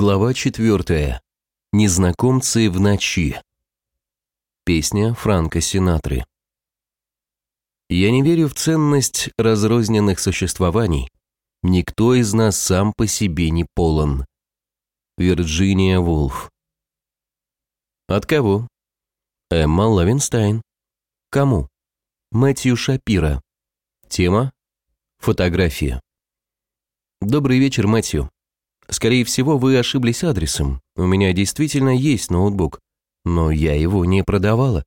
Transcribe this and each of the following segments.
Глава четвертая. Незнакомцы в ночи. Песня Франка Синатры. Я не верю в ценность разрозненных существований. Никто из нас сам по себе не полон. Вирджиния Вулф. От кого? Эмма Лавинстайн. Кому? Мэтью Шапира. Тема? Фотография. Добрый вечер, Мэтью. Скорее всего, вы ошиблись адресом. У меня действительно есть ноутбук, но я его не продавала.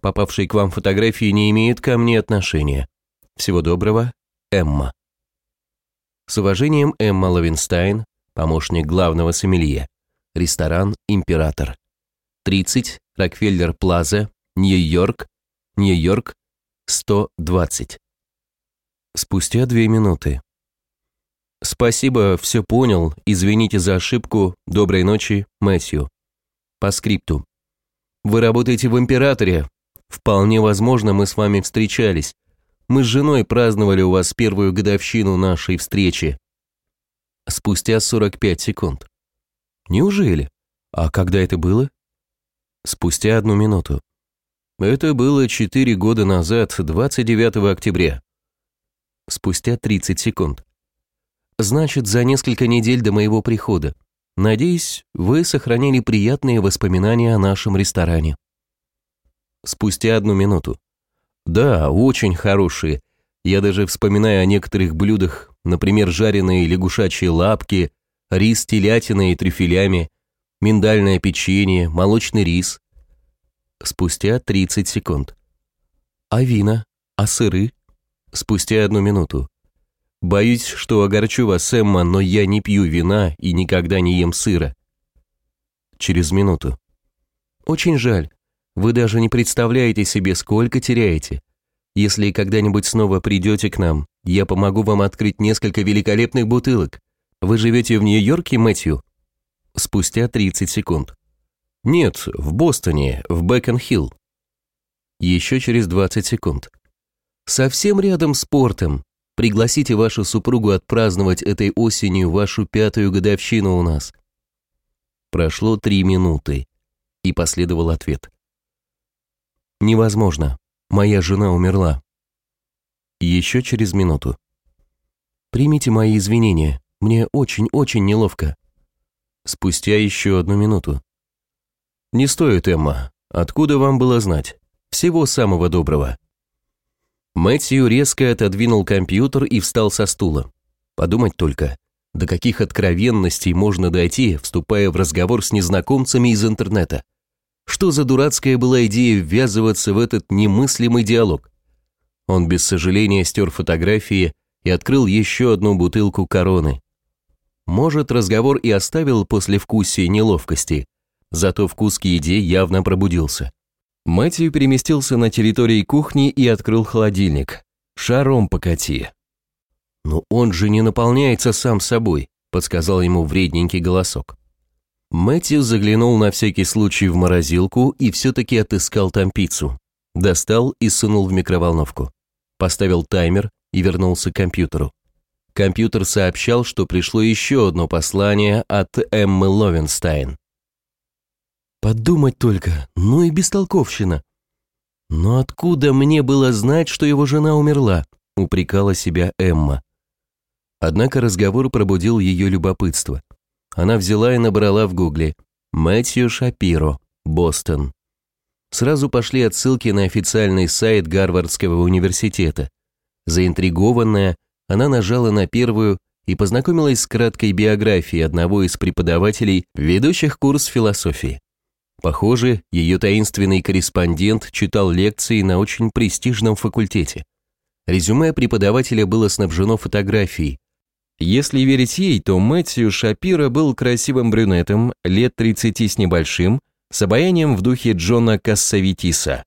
Попавшие к вам фотографии не имеют ко мне отношения. Всего доброго, Эмма. С уважением, Эмма Ловенстайн, помощник главного сомелье. Ресторан «Император». 30, Рокфеллер Плаза, Нью-Йорк, Нью-Йорк, 120. Спустя две минуты. «Спасибо, все понял. Извините за ошибку. Доброй ночи, Мэтью». По скрипту. «Вы работаете в Императоре. Вполне возможно, мы с вами встречались. Мы с женой праздновали у вас первую годовщину нашей встречи». Спустя 45 секунд. «Неужели? А когда это было?» Спустя одну минуту. «Это было 4 года назад, 29 октября». Спустя 30 секунд. Значит, за несколько недель до моего прихода. Надеюсь, вы сохранили приятные воспоминания о нашем ресторане. Спустя одну минуту. Да, очень хорошие. Я даже вспоминаю о некоторых блюдах, например, жареные лягушачьи лапки, рис с телятиной и трюфелями, миндальное печенье, молочный рис. Спустя 30 секунд. А вина? А сыры? Спустя одну минуту. Боюсь, что огорчу вас, Эмма, но я не пью вина и никогда не ем сыра. Через минуту. Очень жаль. Вы даже не представляете себе, сколько теряете. Если когда-нибудь снова придете к нам, я помогу вам открыть несколько великолепных бутылок. Вы живете в Нью-Йорке, Мэтью? Спустя 30 секунд. Нет, в Бостоне, в Бэкон-Хилл. Еще через 20 секунд. Совсем рядом с портом, Пригласите вашу супругу отпраздновать этой осенью вашу пятую годовщину у нас». Прошло три минуты, и последовал ответ. «Невозможно. Моя жена умерла». Еще через минуту. «Примите мои извинения. Мне очень-очень неловко». Спустя еще одну минуту. «Не стоит, Эмма. Откуда вам было знать? Всего самого доброго». Мэтью резко отодвинул компьютер и встал со стула. Подумать только, до каких откровенностей можно дойти, вступая в разговор с незнакомцами из интернета. Что за дурацкая была идея ввязываться в этот немыслимый диалог? Он без сожаления стер фотографии и открыл еще одну бутылку короны. Может, разговор и оставил после вкусия неловкости, зато вкус к еде явно пробудился. Мэтью переместился на территории кухни и открыл холодильник. «Шаром покати». «Но он же не наполняется сам собой», подсказал ему вредненький голосок. Мэтью заглянул на всякий случай в морозилку и все-таки отыскал там пиццу. Достал и сунул в микроволновку. Поставил таймер и вернулся к компьютеру. Компьютер сообщал, что пришло еще одно послание от Эммы Ловенстайн. Подумать только, ну и бестолковщина. Но откуда мне было знать, что его жена умерла? Упрекала себя Эмма. Однако разговор пробудил ее любопытство. Она взяла и набрала в гугле «Мэтью Шапиро, Бостон». Сразу пошли отсылки на официальный сайт Гарвардского университета. Заинтригованная, она нажала на первую и познакомилась с краткой биографией одного из преподавателей, ведущих курс философии. Похоже, ее таинственный корреспондент читал лекции на очень престижном факультете. Резюме преподавателя было снабжено фотографией. Если верить ей, то Мэтью Шапира был красивым брюнетом, лет 30 с небольшим, с обаянием в духе Джона Кассавитиса.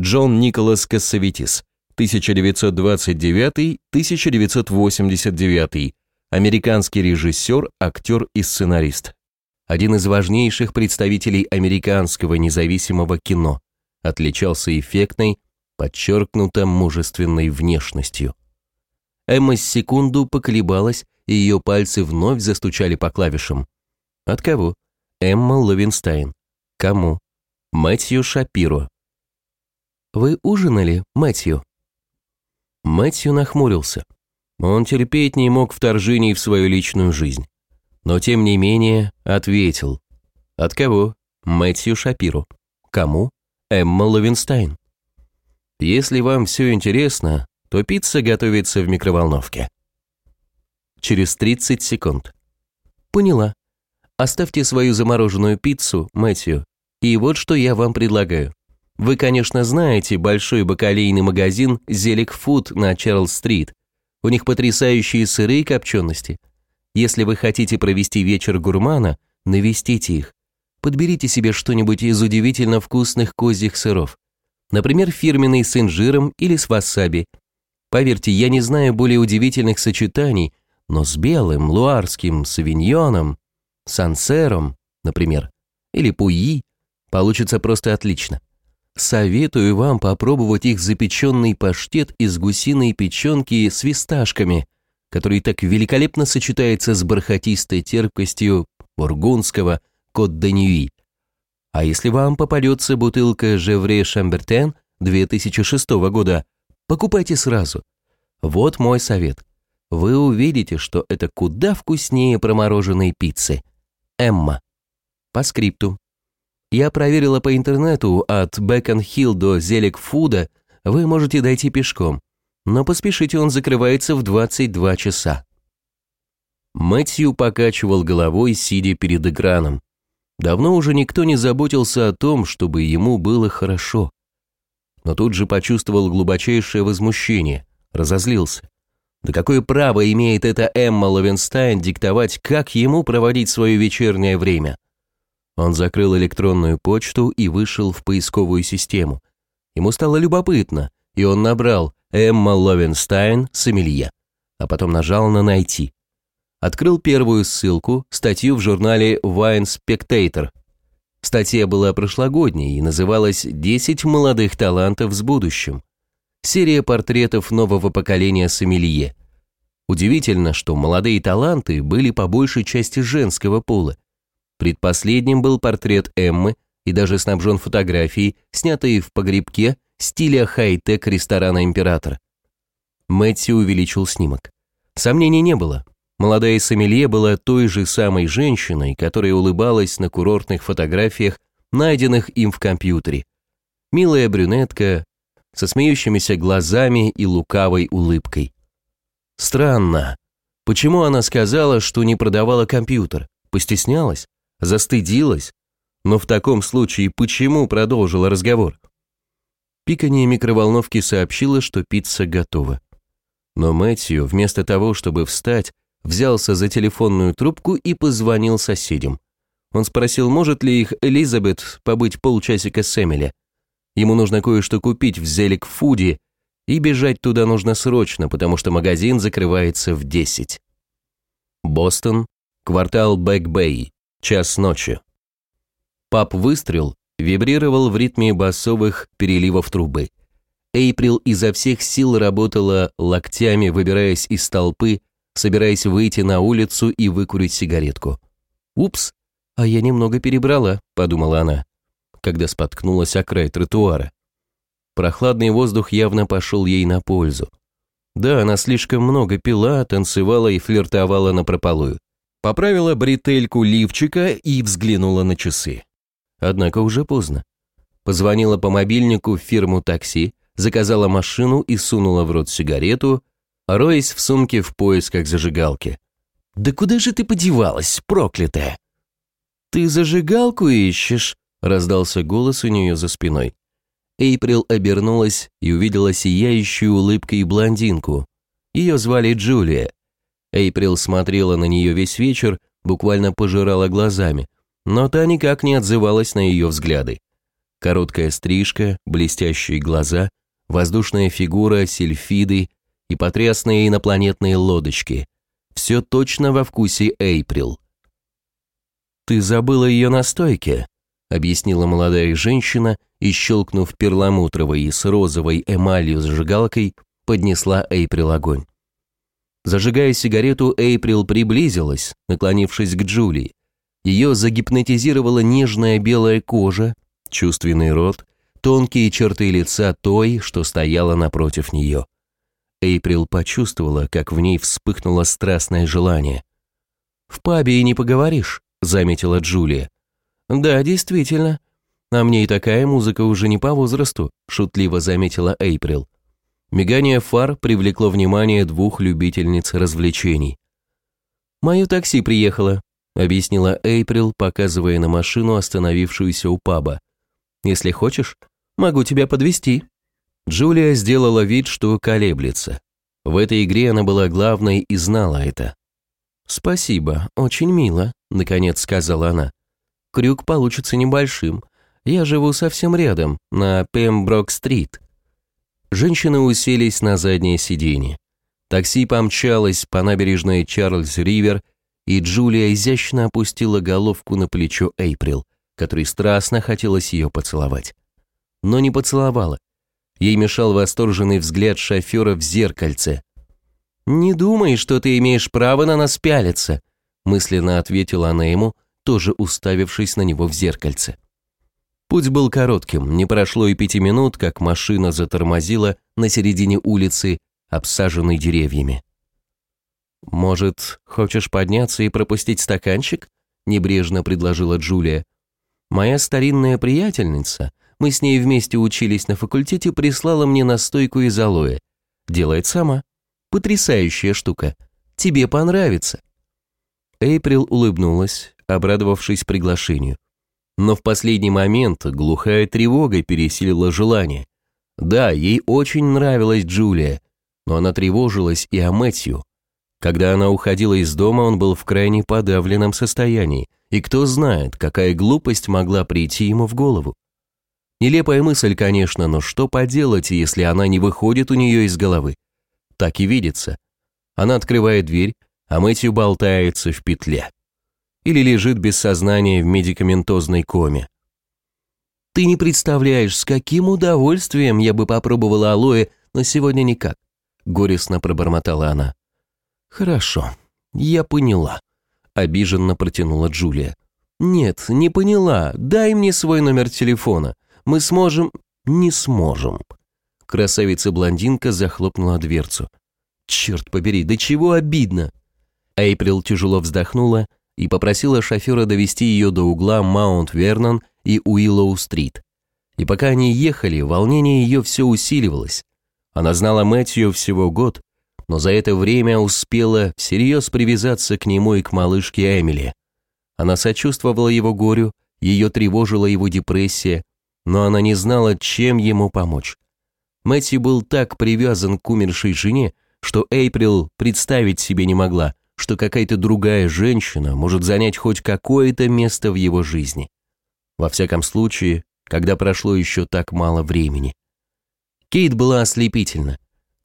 Джон Николас Кассавитис, 1929-1989, американский режиссер, актер и сценарист один из важнейших представителей американского независимого кино, отличался эффектной, подчеркнуто мужественной внешностью. Эмма с секунду поколебалась, и ее пальцы вновь застучали по клавишам. От кого? Эмма Ловенстайн. Кому? Мэтью Шапиро. Вы ужинали, Мэтью? Мэтью нахмурился. Он терпеть не мог вторжений в свою личную жизнь. Но тем не менее ответил. От кого? Мэтью Шапиро. Кому? Эмма Ловенстайн. Если вам все интересно, то пицца готовится в микроволновке. Через 30 секунд. Поняла. Оставьте свою замороженную пиццу, Мэтью. И вот что я вам предлагаю. Вы, конечно, знаете большой бакалейный магазин Зелик Фуд на Чарльз-стрит. У них потрясающие сыры и копчености. Если вы хотите провести вечер гурмана, навестите их. Подберите себе что-нибудь из удивительно вкусных козьих сыров. Например, фирменный с инжиром или с васаби. Поверьте, я не знаю более удивительных сочетаний, но с белым, луарским, савиньоном, сансером, например, или пуи, получится просто отлично. Советую вам попробовать их запеченный паштет из гусиной печенки с висташками, который так великолепно сочетается с бархатистой терпкостью бургундского кот-де-ньюи. А если вам попадется бутылка Жевре Шамбертен 2006 года, покупайте сразу. Вот мой совет. Вы увидите, что это куда вкуснее промороженной пиццы. Эмма. По скрипту. Я проверила по интернету, от Бэкон-Хилл до Зелик-Фуда вы можете дойти пешком, но поспешите, он закрывается в 22 часа. Мэтью покачивал головой, сидя перед экраном. Давно уже никто не заботился о том, чтобы ему было хорошо. Но тут же почувствовал глубочайшее возмущение, разозлился. Да какое право имеет эта Эмма Ловенстайн диктовать, как ему проводить свое вечернее время? Он закрыл электронную почту и вышел в поисковую систему. Ему стало любопытно, и он набрал «Эмма Ловенстайн, сомелье», а потом нажал на «Найти». Открыл первую ссылку, статью в журнале Wine Spectator. Статья была прошлогодней и называлась «10 молодых талантов с будущим». Серия портретов нового поколения сомелье. Удивительно, что молодые таланты были по большей части женского пола. Предпоследним был портрет Эммы и даже снабжен фотографией, снятой в погребке стиля хай-тек ресторана «Император». Мэтью увеличил снимок. Сомнений не было. Молодая сомелье была той же самой женщиной, которая улыбалась на курортных фотографиях, найденных им в компьютере. Милая брюнетка со смеющимися глазами и лукавой улыбкой. Странно. Почему она сказала, что не продавала компьютер? Постеснялась? Застыдилась? Но в таком случае почему продолжила разговор? Пикание микроволновки сообщило, что пицца готова. Но Мэтью, вместо того, чтобы встать, взялся за телефонную трубку и позвонил соседям. Он спросил, может ли их Элизабет побыть полчасика с Эмили. Ему нужно кое-что купить в Зеллиг Фуде, и бежать туда нужно срочно, потому что магазин закрывается в 10. Бостон, квартал Бэк-Бэй, Час ночи. Пап выстрел вибрировал в ритме басовых переливов трубы. Эйприл изо всех сил работала локтями, выбираясь из толпы, собираясь выйти на улицу и выкурить сигаретку. «Упс, а я немного перебрала», — подумала она, когда споткнулась о край тротуара. Прохладный воздух явно пошел ей на пользу. Да, она слишком много пила, танцевала и флиртовала на напропалую. Поправила бретельку лифчика и взглянула на часы. Однако уже поздно. Позвонила по мобильнику в фирму такси, заказала машину и сунула в рот сигарету, роясь в сумке в поисках зажигалки. «Да куда же ты подевалась, проклятая?» «Ты зажигалку ищешь?» – раздался голос у нее за спиной. Эйприл обернулась и увидела сияющую улыбкой блондинку. Ее звали Джулия, Эйприл смотрела на нее весь вечер, буквально пожирала глазами, но та никак не отзывалась на ее взгляды. Короткая стрижка, блестящие глаза, воздушная фигура, сельфиды и потрясные инопланетные лодочки. Все точно во вкусе Эйприл. «Ты забыла ее на стойке», — объяснила молодая женщина и, щелкнув перламутровой и с розовой эмалью зажигалкой, поднесла Эйприл огонь. Зажигая сигарету, Эйприл приблизилась, наклонившись к Джулии. Ее загипнотизировала нежная белая кожа, чувственный рот, тонкие черты лица той, что стояла напротив нее. Эйприл почувствовала, как в ней вспыхнуло страстное желание. «В пабе и не поговоришь», — заметила Джулия. «Да, действительно. А мне и такая музыка уже не по возрасту», — шутливо заметила Эйприл. Мигание фар привлекло внимание двух любительниц развлечений. «Мое такси приехало», — объяснила Эйприл, показывая на машину, остановившуюся у паба. «Если хочешь, могу тебя подвести. Джулия сделала вид, что колеблется. В этой игре она была главной и знала это. «Спасибо, очень мило», — наконец сказала она. «Крюк получится небольшим. Я живу совсем рядом, на Пемброк-стрит». Женщины уселись на заднее сиденье. Такси помчалось по набережной Чарльз-Ривер, и Джулия изящно опустила головку на плечо Эйприл, которой страстно хотелось ее поцеловать. Но не поцеловала. Ей мешал восторженный взгляд шофера в зеркальце. «Не думай, что ты имеешь право на нас пялиться», мысленно ответила она ему, тоже уставившись на него в зеркальце. Путь был коротким, не прошло и пяти минут, как машина затормозила на середине улицы, обсаженной деревьями. «Может, хочешь подняться и пропустить стаканчик?» – небрежно предложила Джулия. «Моя старинная приятельница мы с ней вместе учились на факультете, прислала мне настойку из алоэ. Делает сама. Потрясающая штука. Тебе понравится. Эйприл улыбнулась, обрадовавшись приглашению. Но в последний момент глухая тревога пересилила желание. Да, ей очень нравилась Джулия, но она тревожилась и о Мэтью. Когда она уходила из дома, он был в крайне подавленном состоянии, и кто знает, какая глупость могла прийти ему в голову. Нелепая мысль, конечно, но что поделать, если она не выходит у нее из головы? Так и видится. Она открывает дверь, а Мэтью болтается в петле. Или лежит без сознания в медикаментозной коме. Ты не представляешь, с каким удовольствием я бы попробовала алоэ, но сегодня никак. Горестно пробормотала она. Хорошо, я поняла. Обиженно протянула Джулия. Нет, не поняла. Дай мне свой номер телефона. Мы сможем... Не сможем. Красавица-блондинка захлопнула дверцу. Черт побери, да чего обидно. Эйприл тяжело вздохнула и попросила шофера довести ее до угла Маунт-Вернон и Уиллоу-стрит. И пока они ехали, волнение ее все усиливалось. Она знала Мэтью всего год, но за это время успела всерьез привязаться к нему и к малышке Эмили. Она сочувствовала его горю, ее тревожила его депрессия, но она не знала, чем ему помочь. Мэтью был так привязан к умершей жене, что Эйприл представить себе не могла, что какая-то другая женщина может занять хоть какое-то место в его жизни. Во всяком случае, когда прошло еще так мало времени. Кейт была ослепительна,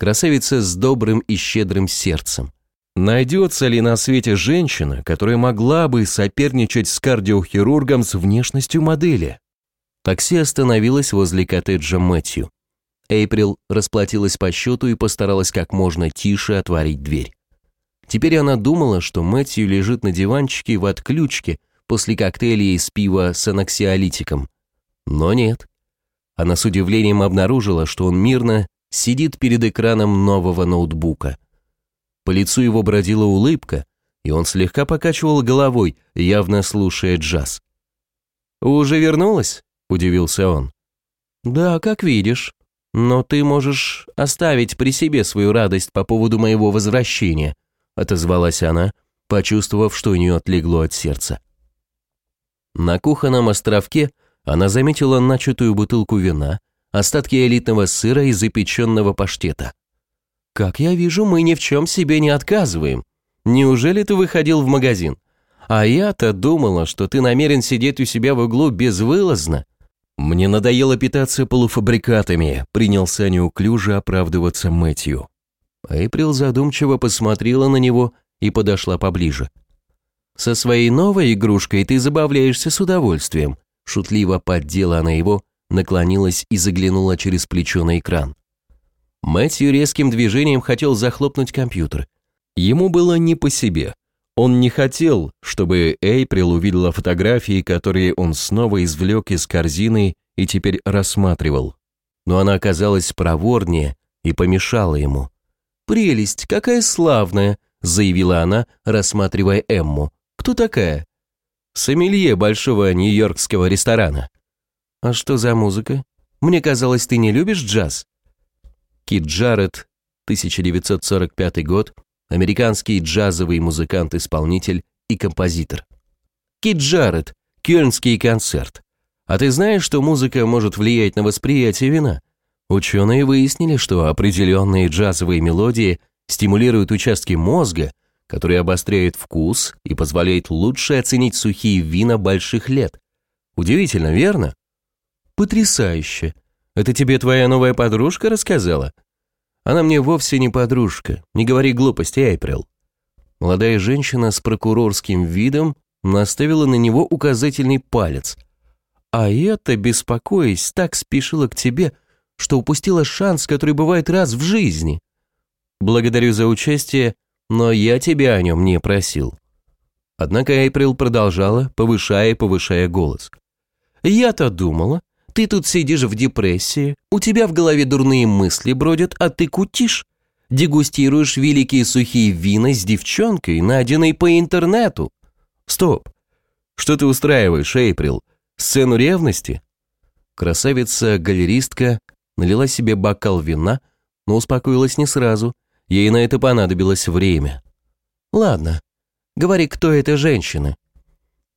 красавица с добрым и щедрым сердцем. Найдется ли на свете женщина, которая могла бы соперничать с кардиохирургом с внешностью модели? Такси остановилось возле коттеджа Мэтью. Эйприл расплатилась по счету и постаралась как можно тише отворить дверь. Теперь она думала, что Мэтью лежит на диванчике в отключке после коктейля из пива с аноксиолитиком. Но нет. Она с удивлением обнаружила, что он мирно сидит перед экраном нового ноутбука. По лицу его бродила улыбка, и он слегка покачивал головой, явно слушая джаз. «Уже вернулась?» удивился он. «Да, как видишь. Но ты можешь оставить при себе свою радость по поводу моего возвращения», отозвалась она, почувствовав, что у нее отлегло от сердца. На кухонном островке она заметила начатую бутылку вина, остатки элитного сыра и запеченного паштета. «Как я вижу, мы ни в чем себе не отказываем. Неужели ты выходил в магазин? А я-то думала, что ты намерен сидеть у себя в углу безвылазно. «Мне надоело питаться полуфабрикатами», — принялся неуклюже оправдываться Мэтью. Эйприл задумчиво посмотрела на него и подошла поближе. «Со своей новой игрушкой ты забавляешься с удовольствием», шутливо поддела она его, наклонилась и заглянула через плечо на экран. Мэтью резким движением хотел захлопнуть компьютер. Ему было не по себе. Он не хотел, чтобы Эйприл увидела фотографии, которые он снова извлек из корзины и теперь рассматривал. Но она оказалась проворнее и помешала ему. «Прелесть, какая славная!» – заявила она, рассматривая Эмму. «Кто такая?» «Сомелье большого нью-йоркского ресторана». «А что за музыка? Мне казалось, ты не любишь джаз?» Кит Джаред, 1945 год, американский джазовый музыкант-исполнитель и композитор. Кит Джаред, Кёльнский концерт. А ты знаешь, что музыка может влиять на восприятие вина? Ученые выяснили, что определенные джазовые мелодии стимулируют участки мозга, которые обостряют вкус и позволяют лучше оценить сухие вина больших лет. Удивительно, верно? Потрясающе. Это тебе твоя новая подружка рассказала? Она мне вовсе не подружка, не говори глупости, Эйприл. Молодая женщина с прокурорским видом наставила на него указательный палец. А это, беспокоясь, так спешила к тебе, что упустила шанс, который бывает раз в жизни. Благодарю за участие, но я тебя о нем не просил. Однако Эйприл продолжала, повышая и повышая голос. Я-то думала, ты тут сидишь в депрессии, у тебя в голове дурные мысли бродят, а ты кутишь. Дегустируешь великие сухие вина с девчонкой, найденной по интернету. Стоп. Что ты устраиваешь, Эйприл? Сцену ревности? Красавица-галеристка налила себе бокал вина, но успокоилась не сразу. Ей на это понадобилось время. Ладно, говори, кто эта женщина.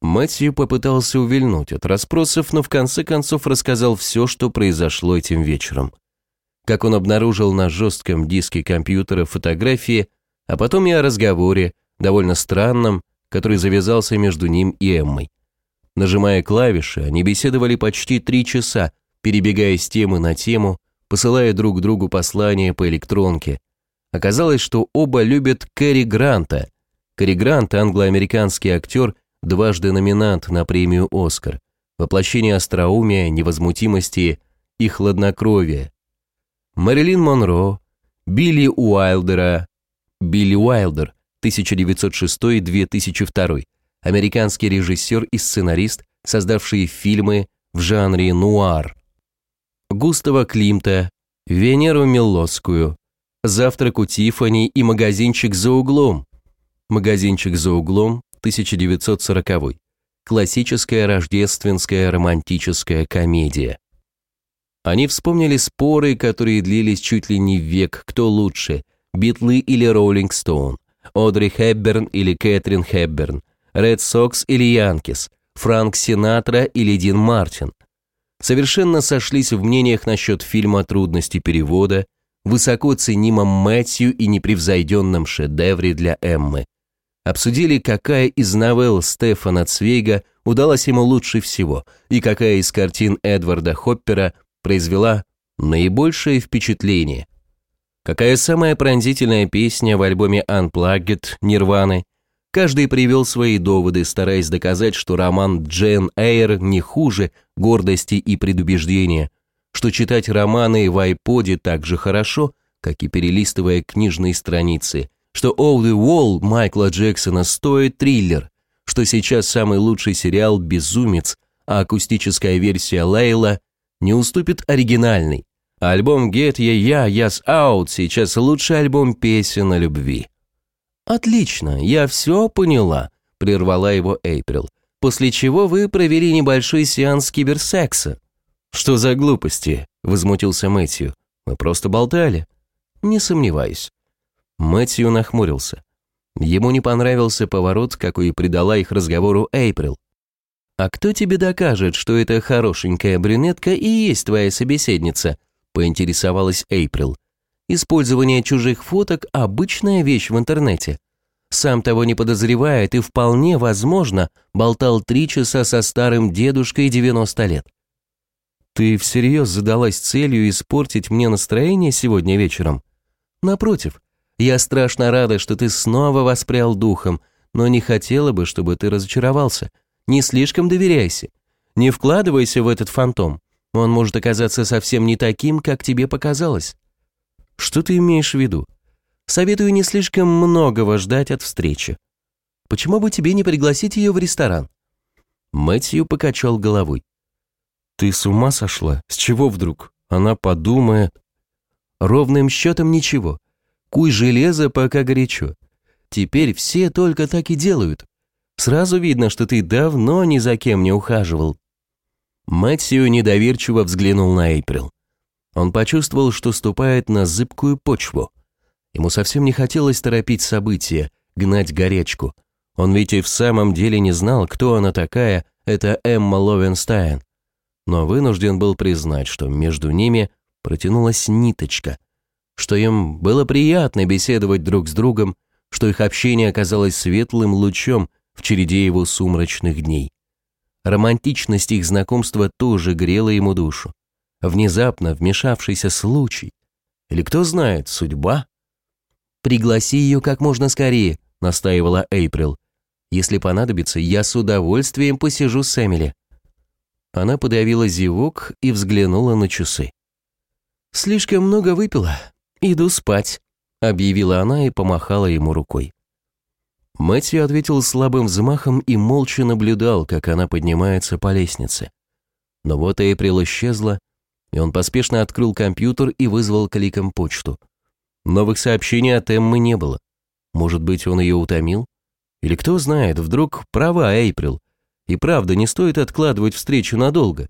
Мэтью попытался увильнуть от расспросов, но в конце концов рассказал все, что произошло этим вечером. Как он обнаружил на жестком диске компьютера фотографии, а потом и о разговоре, довольно странном, который завязался между ним и Эммой. Нажимая клавиши, они беседовали почти три часа, перебегая с темы на тему, посылая друг другу послания по электронке. Оказалось, что оба любят Кэрри Гранта. Кэрри Грант – англо-американский актер – дважды номинант на премию «Оскар», воплощение остроумия, невозмутимости и хладнокровия. Мэрилин Монро, Билли Уайлдера, Билли Уайлдер, 1906-2002, американский режиссер и сценарист, создавший фильмы в жанре нуар. Густава Климта, Венеру Миллосскую, Завтрак у Тиффани и магазинчик за углом. Магазинчик за углом 1940. Классическая рождественская романтическая комедия. Они вспомнили споры, которые длились чуть ли не век, кто лучше, Битлы или Роллинг Стоун, Одри Хепберн или Кэтрин Хепберн, Ред Сокс или Янкис, Франк Синатра или Дин Мартин. Совершенно сошлись в мнениях насчет фильма «Трудности перевода», высоко ценимом Мэтью и непревзойденном шедевре для Эммы обсудили, какая из новелл Стефана Цвейга удалась ему лучше всего и какая из картин Эдварда Хоппера произвела наибольшее впечатление. Какая самая пронзительная песня в альбоме Unplugged Нирваны. Каждый привел свои доводы, стараясь доказать, что роман Джен Эйр не хуже гордости и предубеждения, что читать романы в айподе так же хорошо, как и перелистывая книжные страницы – что «All the Wall» Майкла Джексона стоит триллер, что сейчас самый лучший сериал «Безумец», а акустическая версия «Лейла» не уступит оригинальной. альбом «Get Ya Ya Yes Out» сейчас лучший альбом песен о любви. «Отлично, я все поняла», – прервала его Эйприл, после чего вы провели небольшой сеанс киберсекса. «Что за глупости?» – возмутился Мэтью. «Мы просто болтали». «Не сомневаюсь. Мэтью нахмурился. Ему не понравился поворот, какой придала их разговору Эйприл. «А кто тебе докажет, что эта хорошенькая брюнетка и есть твоя собеседница?» – поинтересовалась Эйприл. «Использование чужих фоток – обычная вещь в интернете. Сам того не подозревая, ты вполне возможно болтал три часа со старым дедушкой 90 лет. Ты всерьез задалась целью испортить мне настроение сегодня вечером? Напротив, я страшно рада, что ты снова воспрял духом, но не хотела бы, чтобы ты разочаровался. Не слишком доверяйся. Не вкладывайся в этот фантом. Он может оказаться совсем не таким, как тебе показалось. Что ты имеешь в виду? Советую не слишком многого ждать от встречи. Почему бы тебе не пригласить ее в ресторан?» Мэтью покачал головой. «Ты с ума сошла? С чего вдруг? Она подумает...» «Ровным счетом ничего. Куй железо, пока горячо. Теперь все только так и делают. Сразу видно, что ты давно ни за кем не ухаживал». Мэтью недоверчиво взглянул на Эйприл. Он почувствовал, что ступает на зыбкую почву. Ему совсем не хотелось торопить события, гнать горячку. Он ведь и в самом деле не знал, кто она такая, это Эмма Ловенстайн. Но вынужден был признать, что между ними протянулась ниточка, что им было приятно беседовать друг с другом, что их общение оказалось светлым лучом в череде его сумрачных дней. Романтичность их знакомства тоже грела ему душу. Внезапно вмешавшийся случай. Или кто знает, судьба? «Пригласи ее как можно скорее», — настаивала Эйприл. «Если понадобится, я с удовольствием посижу с Эмили». Она подавила зевок и взглянула на часы. «Слишком много выпила. Иду спать», — объявила она и помахала ему рукой. Мэтью ответил слабым взмахом и молча наблюдал, как она поднимается по лестнице. Но вот Эйприл исчезла, и он поспешно открыл компьютер и вызвал кликом почту. Новых сообщений от Эммы не было. Может быть, он ее утомил? Или кто знает, вдруг права Эйприл. И правда, не стоит откладывать встречу надолго.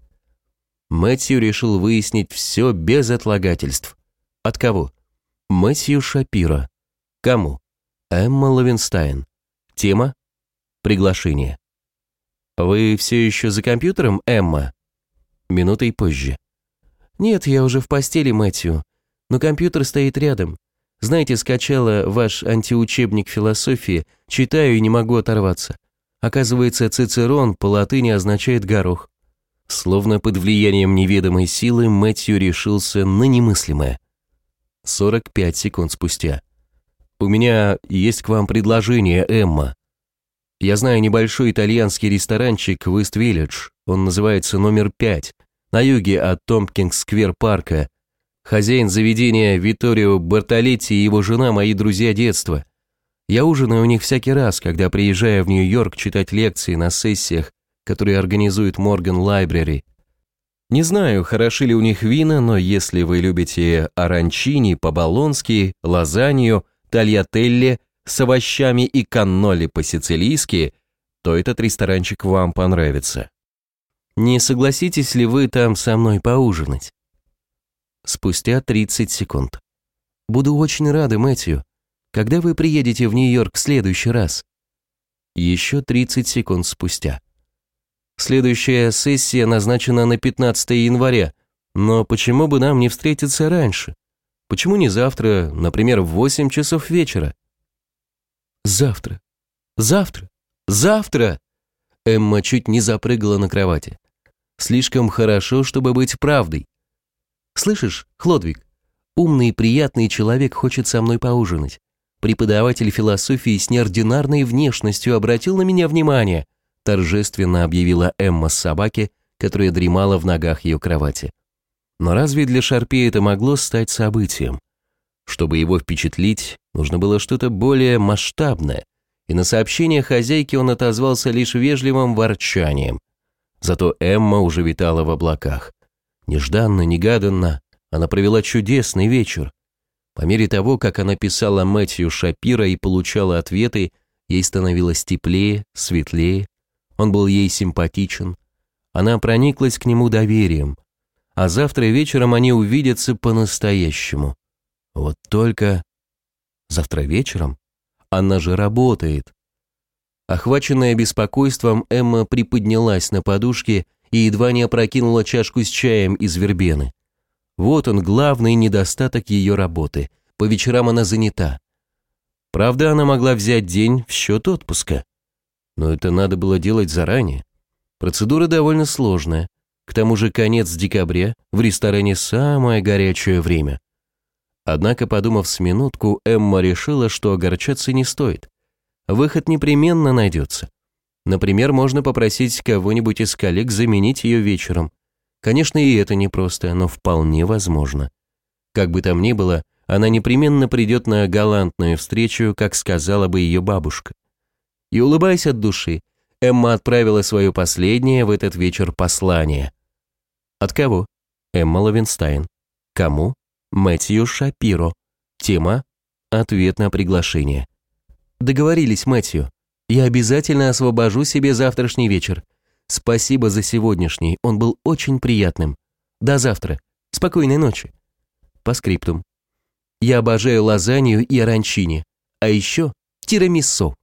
Мэтью решил выяснить все без отлагательств. От кого? Мэтью Шапиро. Кому? Эмма Ловенстайн. Тема? Приглашение. «Вы все еще за компьютером, Эмма?» Минутой позже. «Нет, я уже в постели, Мэтью. Но компьютер стоит рядом. Знаете, скачала ваш антиучебник философии, читаю и не могу оторваться. Оказывается, Цицерон по латыни означает горох. Словно под влиянием неведомой силы Мэтью решился на немыслимое. 45 секунд спустя. «У меня есть к вам предложение, Эмма. Я знаю небольшой итальянский ресторанчик в Ист-Виллидж. Он называется номер 5, на юге от Томпкинг-сквер-парка. Хозяин заведения Виторио Бартолетти и его жена мои друзья детства. Я ужинаю у них всякий раз, когда приезжаю в Нью-Йорк читать лекции на сессиях, которые организует Морган Лайбрери. Не знаю, хороши ли у них вина, но если вы любите оранчини по-болонски, лазанью, тальятелле с овощами и канноли по-сицилийски, то этот ресторанчик вам понравится. Не согласитесь ли вы там со мной поужинать? Спустя 30 секунд. Буду очень рада, Мэтью. Когда вы приедете в Нью-Йорк в следующий раз? Еще 30 секунд спустя. Следующая сессия назначена на 15 января, но почему бы нам не встретиться раньше? Почему не завтра, например, в 8 часов вечера? Завтра. Завтра. Завтра. Эмма чуть не запрыгала на кровати. Слишком хорошо, чтобы быть правдой. «Слышишь, Хлодвиг, умный и приятный человек хочет со мной поужинать. Преподаватель философии с неординарной внешностью обратил на меня внимание», торжественно объявила Эмма с собаки, которая дремала в ногах ее кровати. Но разве для Шарпе это могло стать событием? Чтобы его впечатлить, нужно было что-то более масштабное, и на сообщение хозяйки он отозвался лишь вежливым ворчанием. Зато Эмма уже витала в облаках. Нежданно, негаданно она провела чудесный вечер. По мере того, как она писала Мэтью Шапира и получала ответы, ей становилось теплее, светлее, он был ей симпатичен. Она прониклась к нему доверием. А завтра вечером они увидятся по-настоящему. Вот только... Завтра вечером? Она же работает. Охваченная беспокойством, Эмма приподнялась на подушке и едва не опрокинула чашку с чаем из вербены. Вот он, главный недостаток ее работы. По вечерам она занята. Правда, она могла взять день в счет отпуска. Но это надо было делать заранее. Процедура довольно сложная. К тому же конец декабря, в ресторане самое горячее время. Однако, подумав с минутку, Эмма решила, что огорчаться не стоит. Выход непременно найдется. Например, можно попросить кого-нибудь из коллег заменить ее вечером. Конечно, и это непросто, но вполне возможно. Как бы там ни было, она непременно придет на галантную встречу, как сказала бы ее бабушка. И улыбаясь от души, Эмма отправила свое последнее в этот вечер послание. От кого? Эмма Ловенстайн. Кому? Мэтью Шапиро. Тема «Ответ на приглашение». Договорились, Мэтью. Я обязательно освобожу себе завтрашний вечер. Спасибо за сегодняшний, он был очень приятным. До завтра. Спокойной ночи. Постскриптум. Я обожаю лазанью и оранчини, а еще тирамиссо.